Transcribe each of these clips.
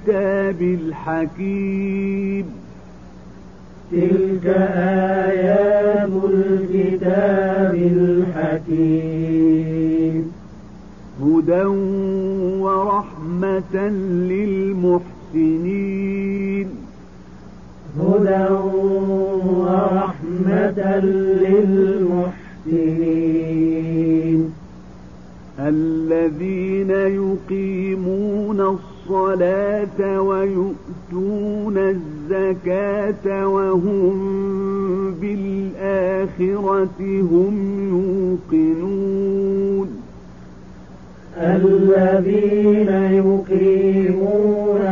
الكتاب الحكيم. تلك آيات الكتاب الحكيم. هدى ورحمة للمحسنين. هدى ورحمة للمحسنين. الذين يقيمون الصلاة ويؤتون الزكاة وهم بالآخرة هم يوقنون. الذين يقيمون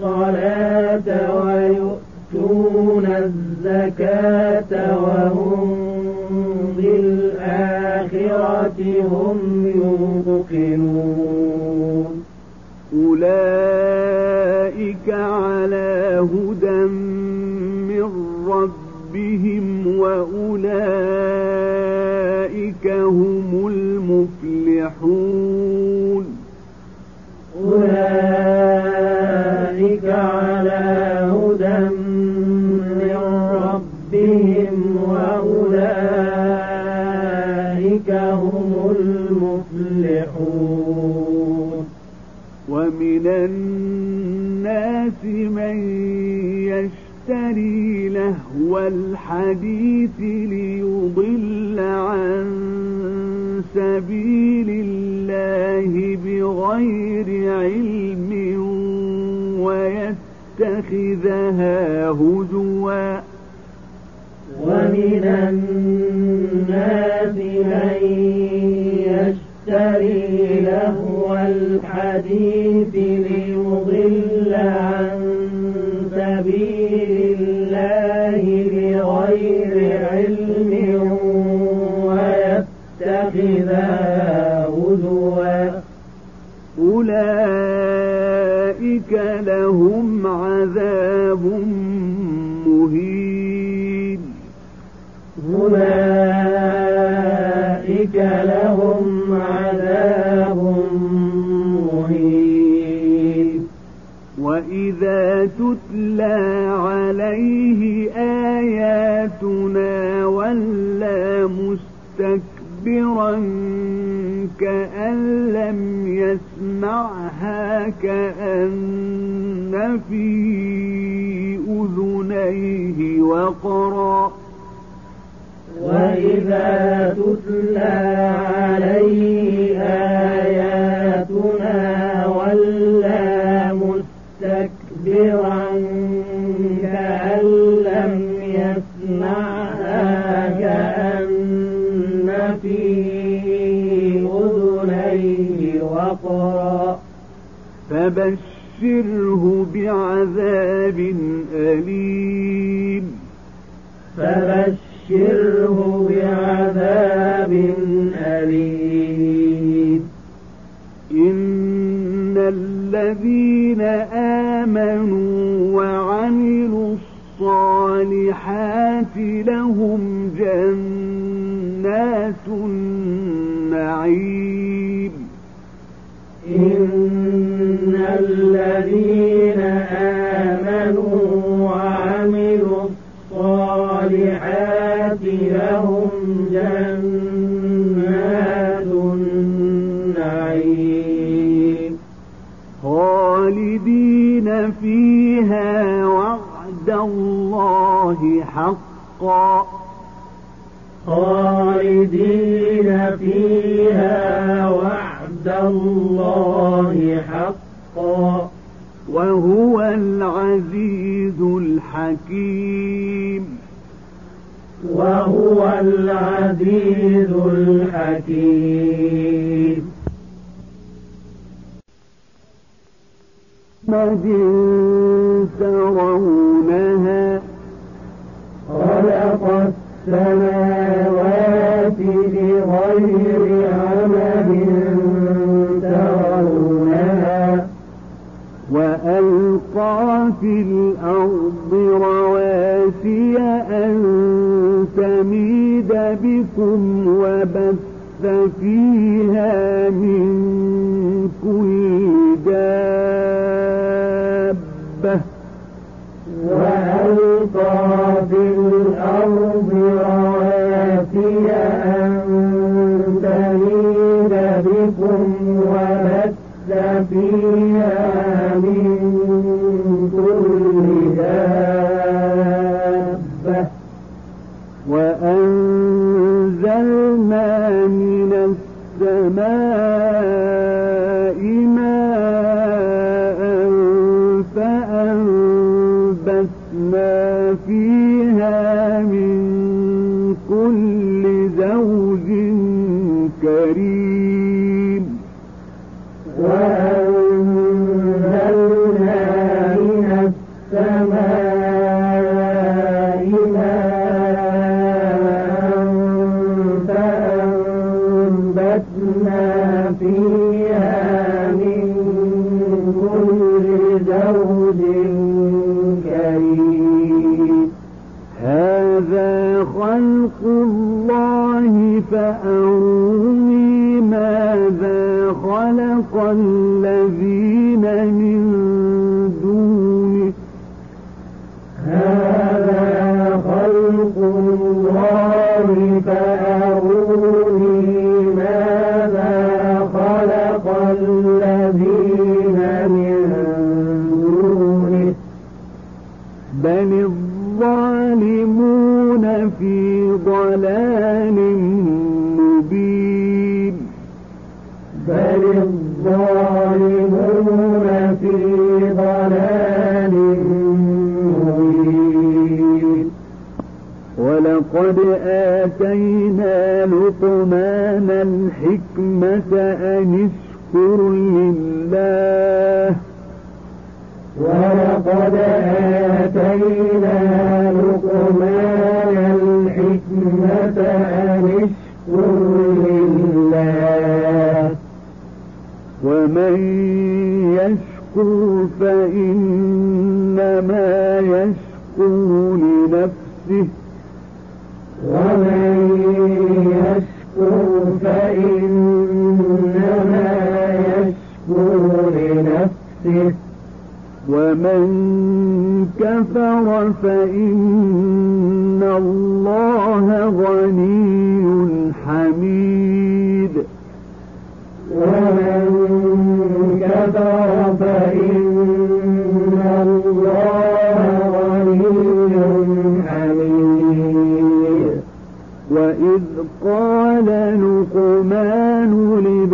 الصلاة ويؤتون الزكاة وهم بالآخرة هم يوقنون. أولئك على هدى من ربهم وأولئك هم المفلحون أولئك على هدى من ربهم وأولئك هم المفلحون ومن الناس من يشتري لهو الحديث ليضل عن سبيل الله بغير علم ويتخذها هزوا. ومن الناس من يشتري الحديث ليضل عن سبيل الله بغير علم ويتخذها هزوا. أولئك لهم عذاب مهين. أولئك وإذا تتلى عليه آياتنا ولا مستكبرا كأن لم يسمعها كأن في أذنيه وقرا وإذا تتلى فبشره بعذاب أليم. فبشره بعذاب أليم. إن الذين آمنوا وعملوا الصالحات لهم جنات النعيم. جنات وهو العزيز الحكيم. محمد ترونها خلق السماوات بغير عمد ترونها وألقى في الأرض رواسي أن تميد بكم وبث فيها من خلق الله فأروني ماذا خلق الذين من دونه. هذا خلق الله فأروني ضلال مبين. بل الظالمون في ضلال مبين. ولقد آتينا لقمان الحكمة أن اشكر لله. ولقد آتينا الحكمة أن اشكر لله ومن يشكر فإنما يشكر لنفسه. ومن يشكر فإنما يشكر لنفسه. ومن كفر فإن الله غني حميد. ومن كفر فإن الله غني حميد. وإذ قال لقمان لابنه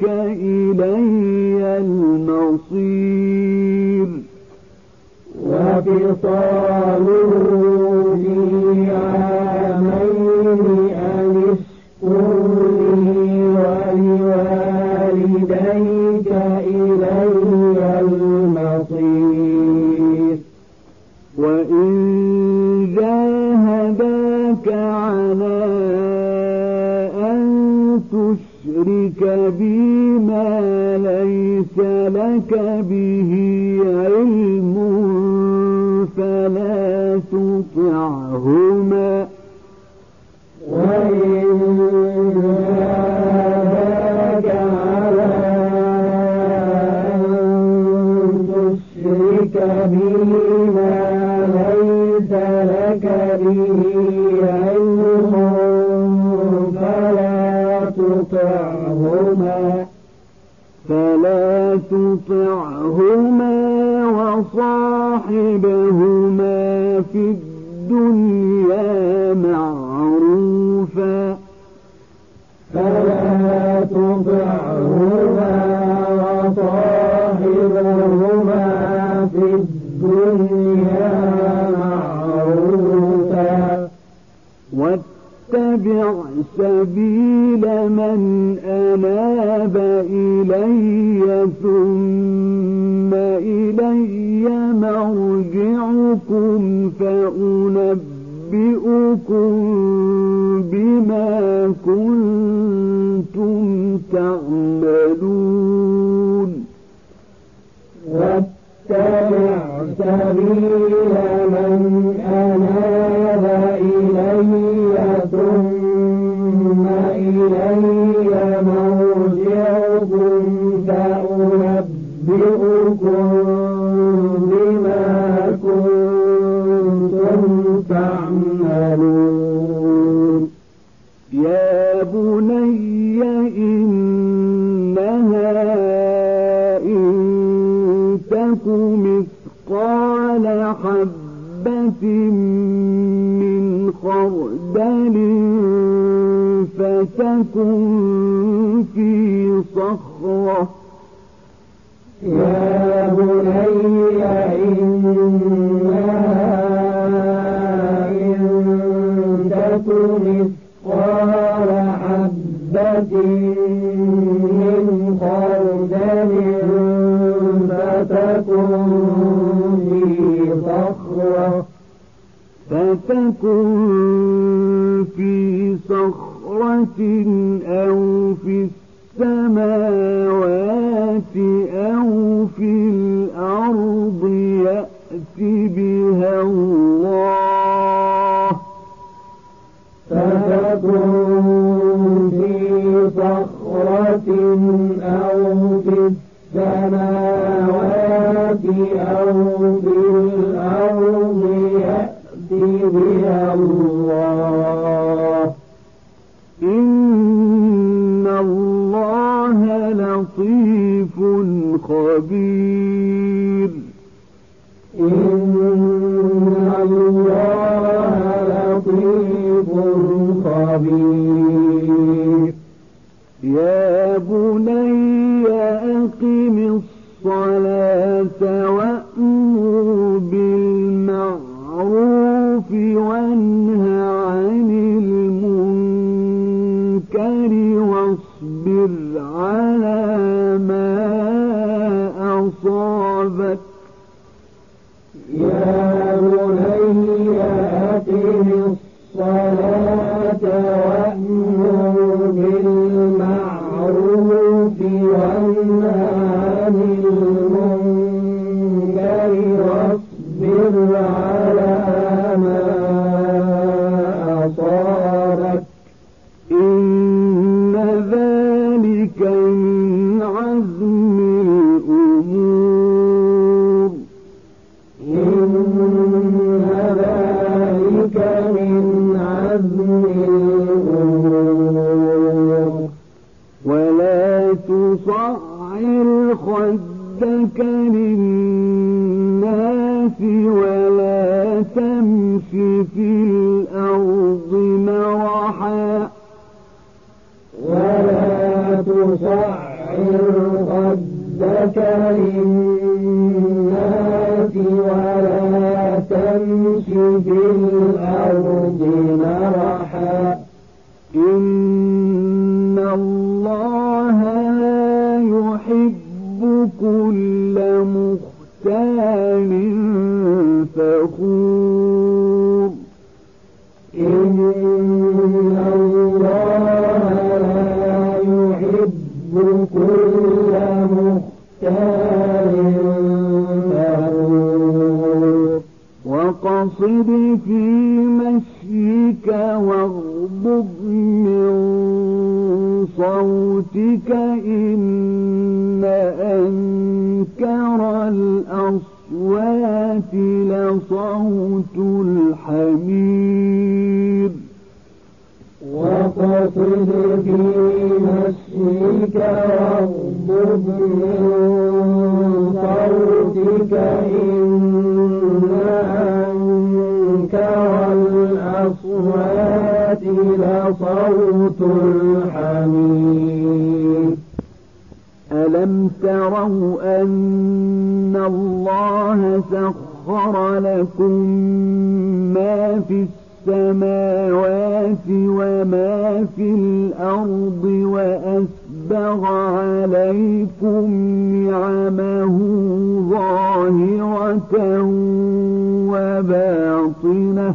ولوالديك إلي المصير. وفصاله في عامين أن اشكر لي ولوالديك إلي المصير. وإن جاهداك على أن تشرك بي ما ليس لك به علم. بما كنتم تعملون. واتبع سبيل من أناب إلي ثم إلي بني إنها إن تك مثقال حبة من خردل فتكن في صخرة. يا بني إنها من خردل فتكن في صخرة فتكن في صخرة أو في السماوات أو في الأرض يأت بها الله فتكن أو في السماوات أو في الأرض يأت بها الله إن الله لطيف خبير إن الله لطيف خبير يا بني أقم الصلاة وأمر بالمعروف وانه ولا تصعر خدك للناس ولا تمش في الأرض مرحا إن الله يحب كل مختال فخور في مشيك واغضب من صوتك إن أنكر الأصوات لصوت الحمير. وقصد في مشيك واغضب من صوتك إن الأصوات لصوت الحمير ألم تروا أن الله سخر لكم ما في السماوات وما في الأرض وأسبغ عليكم نعمه ظاهرة وباطنة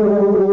Senhor.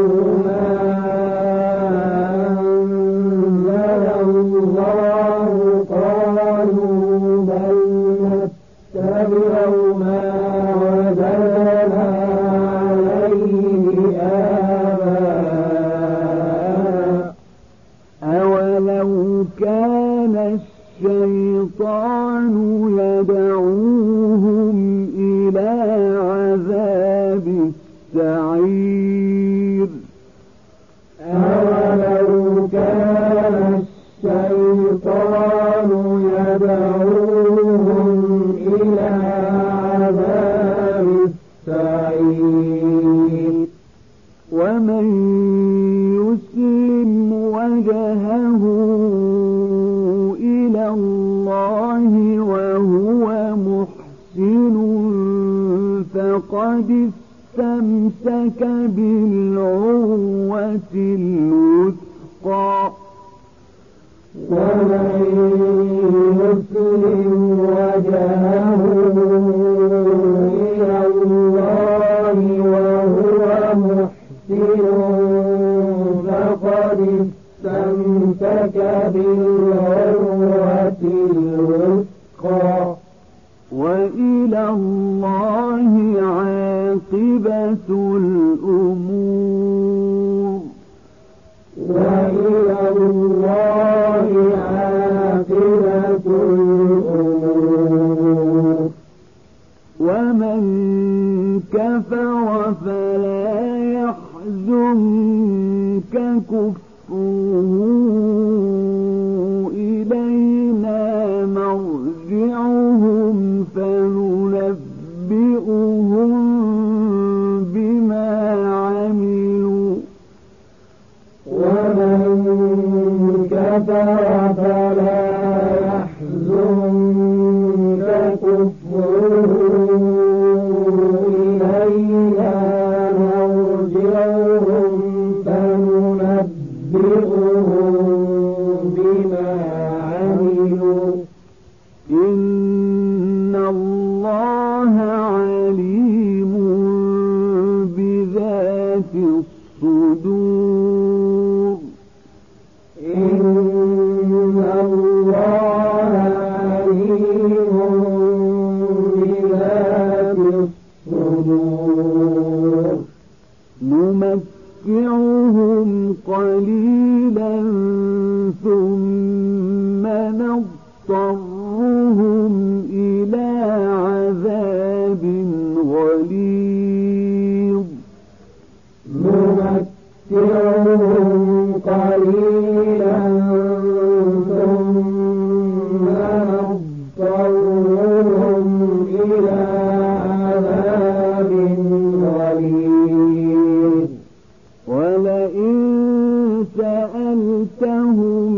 أَنذَرْتَهُم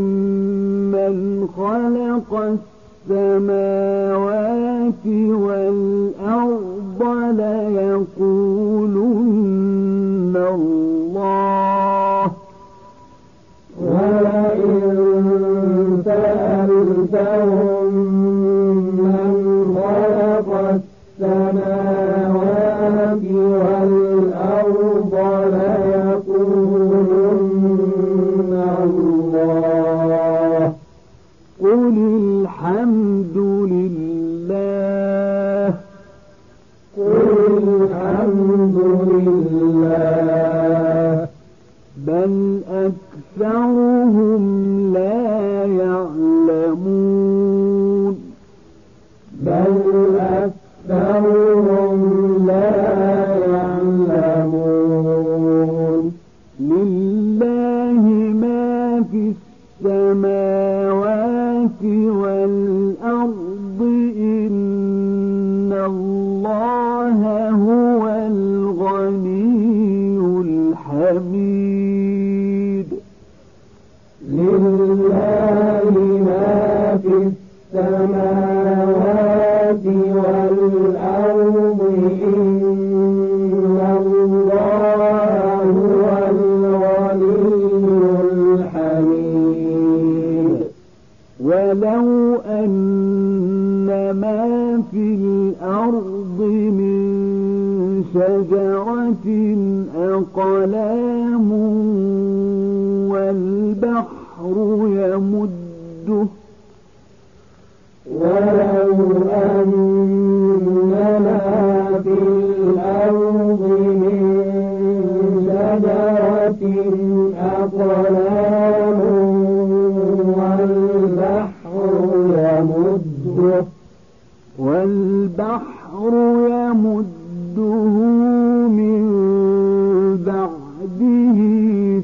مَّنْ خَلَقَ السَّمَاوَاتِ وَالْأَرْضَ هم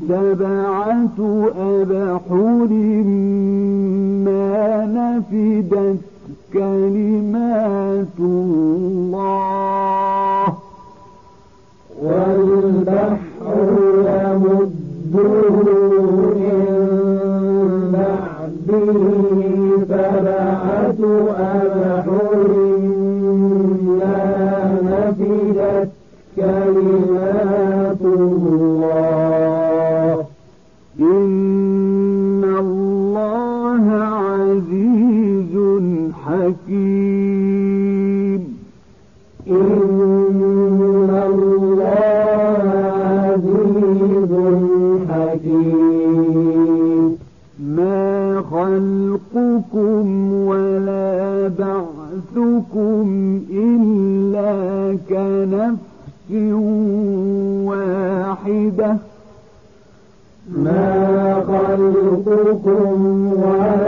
سبعة أبحر ما نفدت كلمات الله. والبحر يمده من بعده سبعة أبحر يمسكم إلا كنفس واحدة. ما خلقكم ولا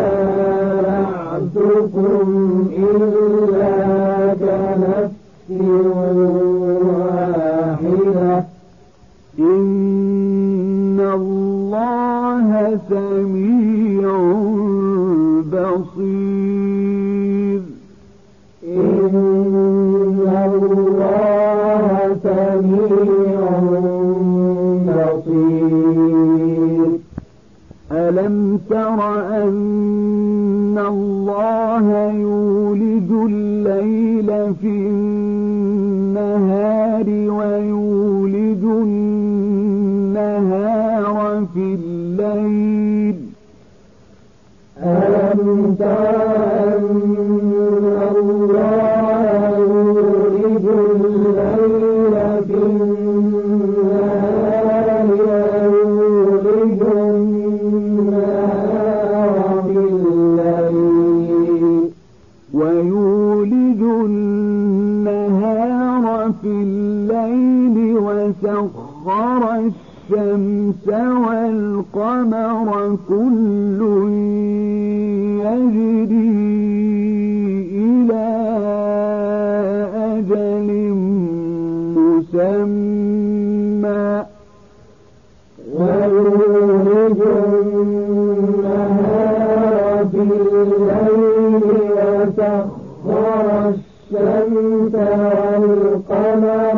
سخر الشمس والقمر كل يجري إلى أجل مسمى. ويولج النهار في الليل وسخر الشمس والقمر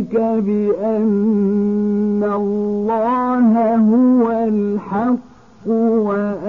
ذلك بأن الله هو الحق وأن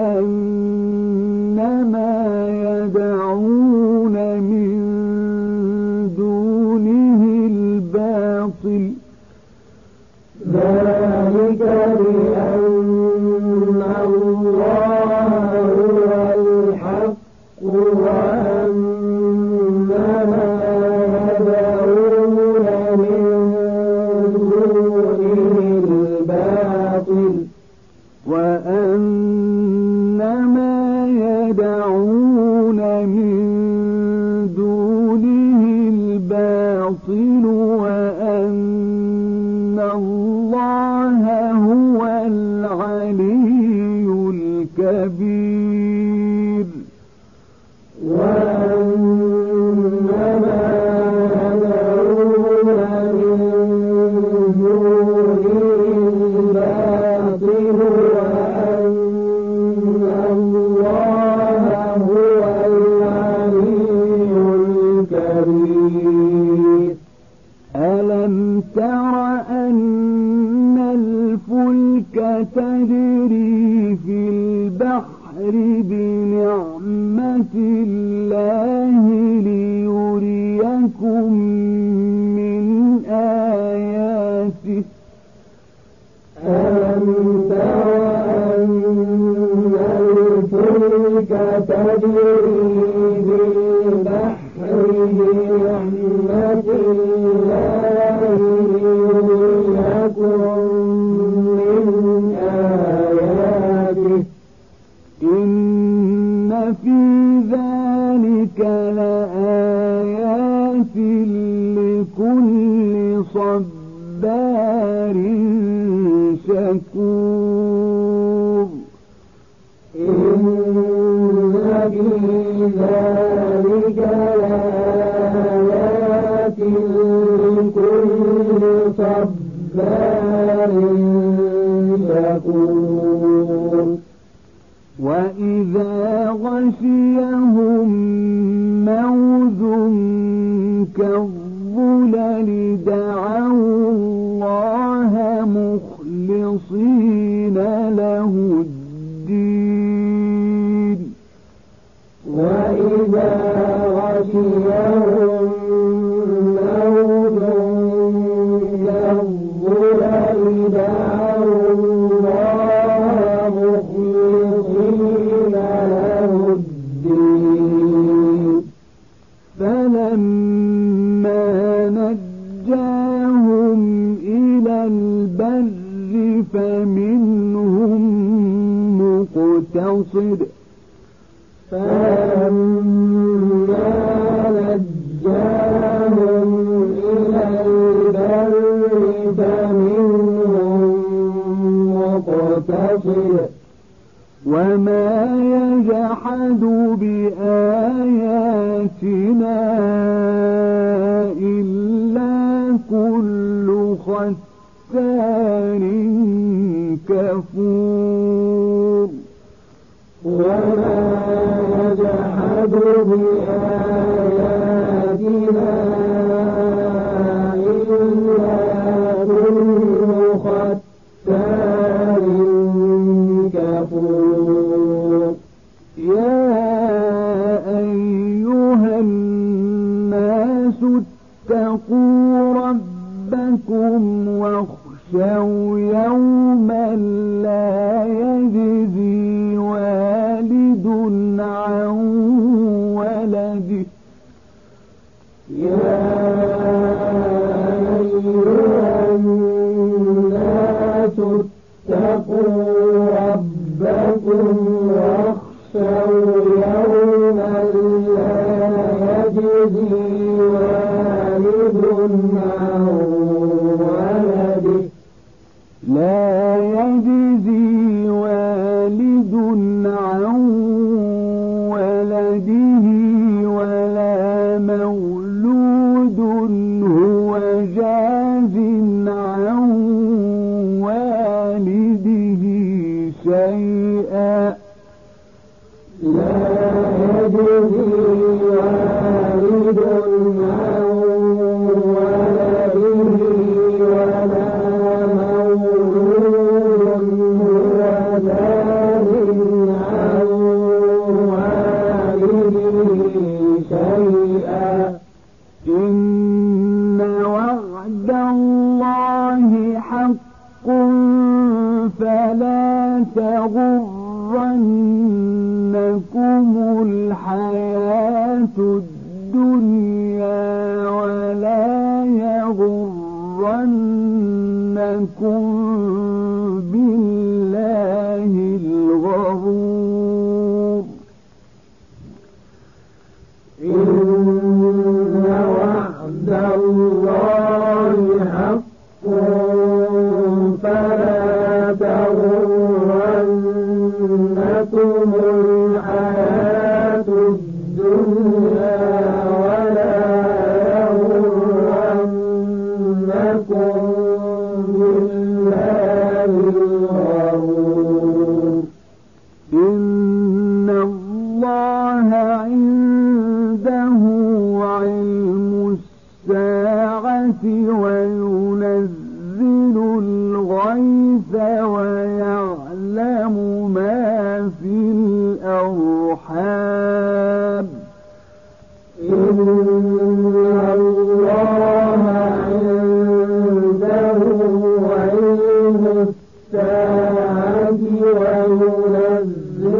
منتصر وما يجحد بآياتنا إلا كل ختان كفور. وما يجحد بآياتنا إلا اتقوا ربكم واخشوا يوما لا يجزي والد عن ولده. يا أيها الناس اتقوا ربكم واخشوا يوما لا ظنكم بالله الغرور. إن وعد الله حق فلا تغرنكم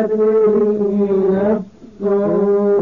الذي نفسه